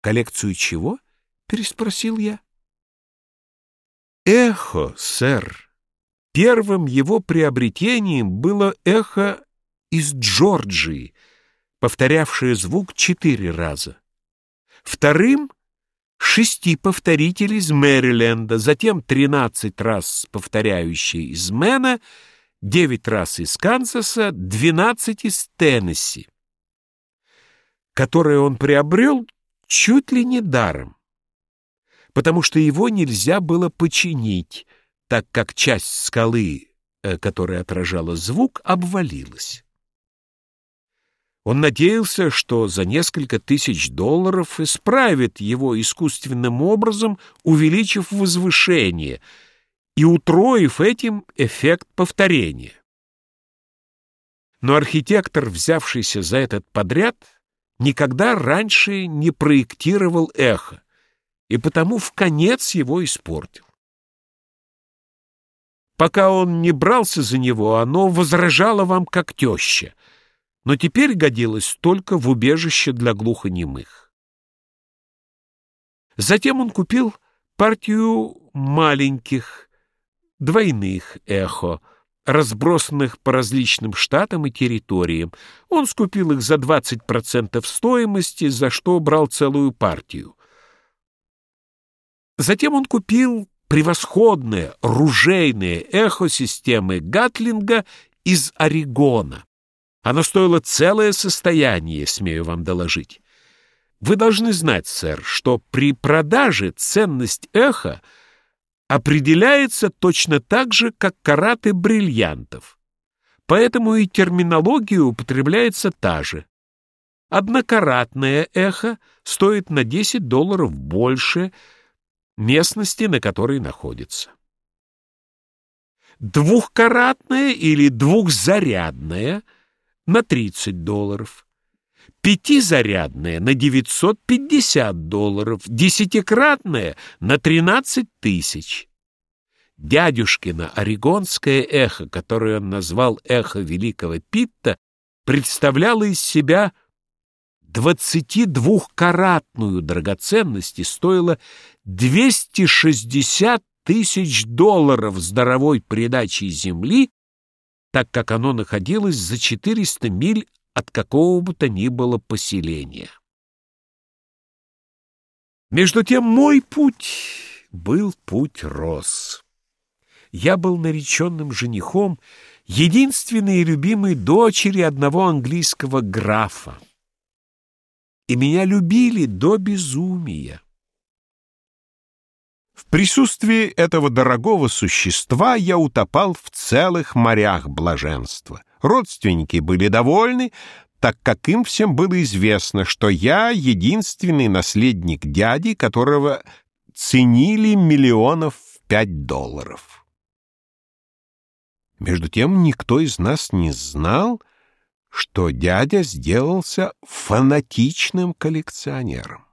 «Коллекцию чего?» — переспросил я. «Эхо, сэр. Первым его приобретением было эхо из Джорджии, повторявшее звук четыре раза. Вторым — шести повторителей из Мэриленда, затем тринадцать раз повторяющие из Мэна, девять раз из Канзаса, двенадцать из Теннесси, которое он приобрел чуть ли не даром, потому что его нельзя было починить, так как часть скалы, э, которая отражала звук, обвалилась. Он надеялся, что за несколько тысяч долларов исправит его искусственным образом, увеличив возвышение и утроив этим эффект повторения. Но архитектор, взявшийся за этот подряд, никогда раньше не проектировал эхо, и потому в конец его испортил. Пока он не брался за него, оно возражало вам как теща — но теперь годилась только в убежище для глухонемых. Затем он купил партию маленьких, двойных эхо, разбросанных по различным штатам и территориям. Он скупил их за 20% стоимости, за что брал целую партию. Затем он купил превосходные ружейные эхо-системы Гатлинга из Орегона. Оно стоило целое состояние, смею вам доложить. Вы должны знать, сэр, что при продаже ценность эха определяется точно так же, как караты бриллиантов. Поэтому и терминология употребляется та же. Однокаратное эхо стоит на 10 долларов больше местности, на которой находится. Двухкаратное или двухзарядное — на 30 долларов, пятизарядная на 950 долларов, десятикратная на 13 тысяч. Дядюшкино орегонское эхо, которое он назвал эхо Великого Питта, представляло из себя 22-каратную драгоценность и стоило 260 тысяч долларов с даровой придачей земли так как оно находилось за 400 миль от какого бы то ни было поселения. Между тем мой путь был путь рос. Я был нареченным женихом единственной и любимой дочери одного английского графа. И меня любили до безумия. В присутствии этого дорогого существа я утопал в целых морях блаженства. Родственники были довольны, так как им всем было известно, что я единственный наследник дяди, которого ценили миллионов в пять долларов. Между тем никто из нас не знал, что дядя сделался фанатичным коллекционером.